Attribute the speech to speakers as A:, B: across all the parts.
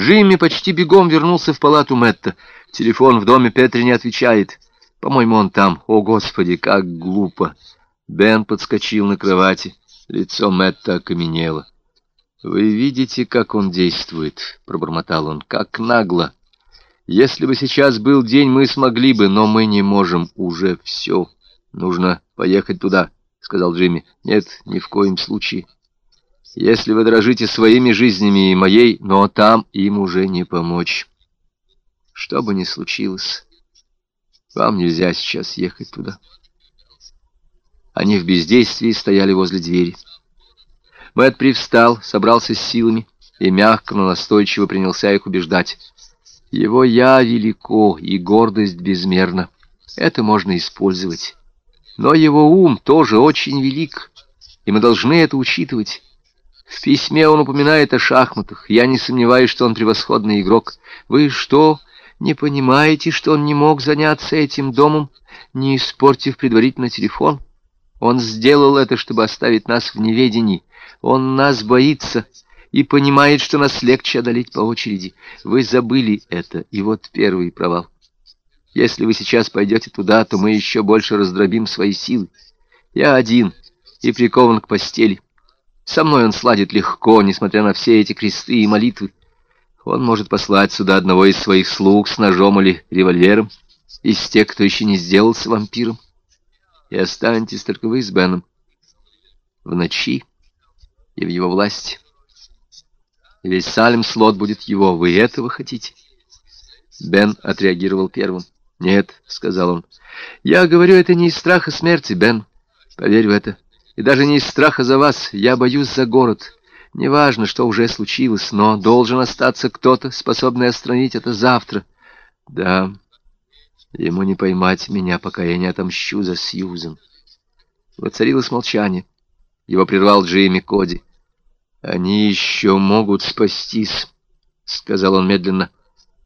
A: Джимми почти бегом вернулся в палату Мэтта. Телефон в доме Петри не отвечает. По-моему, он там. О, Господи, как глупо. Бен подскочил на кровати. Лицо Мэтта окаменело. «Вы видите, как он действует», — пробормотал он, — «как нагло. Если бы сейчас был день, мы смогли бы, но мы не можем. Уже все. Нужно поехать туда», — сказал Джимми. «Нет, ни в коем случае. Если вы дорожите своими жизнями и моей, но там им уже не помочь. Что бы ни случилось, вам нельзя сейчас ехать туда». Они в бездействии стояли возле двери. Мэтт привстал, собрался с силами и мягко, но настойчиво принялся их убеждать. Его «я» велико и гордость безмерна. Это можно использовать. Но его ум тоже очень велик, и мы должны это учитывать. В письме он упоминает о шахматах. Я не сомневаюсь, что он превосходный игрок. Вы что, не понимаете, что он не мог заняться этим домом, не испортив предварительно телефон? Он сделал это, чтобы оставить нас в неведении. Он нас боится и понимает, что нас легче одолеть по очереди. Вы забыли это, и вот первый провал. Если вы сейчас пойдете туда, то мы еще больше раздробим свои силы. Я один и прикован к постели. Со мной он сладит легко, несмотря на все эти кресты и молитвы. Он может послать сюда одного из своих слуг с ножом или револьвером, из тех, кто еще не сделался вампиром и останетесь только вы с Беном. В ночи и в его власти. Весь Салем слот будет его. Вы этого хотите? Бен отреагировал первым. «Нет», — сказал он, — «я говорю это не из страха смерти, Бен. Поверь в это. И даже не из страха за вас. Я боюсь за город. Неважно, что уже случилось, но должен остаться кто-то, способный остановить это завтра. Да, Ему не поймать меня, пока я не отомщу за Сьюзен. Воцарилось молчание. Его прервал Джейми Коди. «Они еще могут спастись», — сказал он медленно.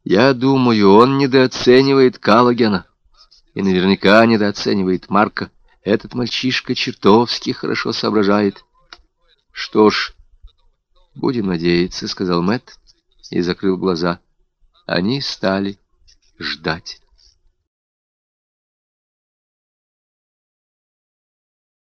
A: «Я думаю, он недооценивает Каллогена и наверняка недооценивает Марка. Этот мальчишка чертовски хорошо соображает». «Что ж, будем надеяться», — сказал Мэтт и закрыл глаза. Они стали ждать.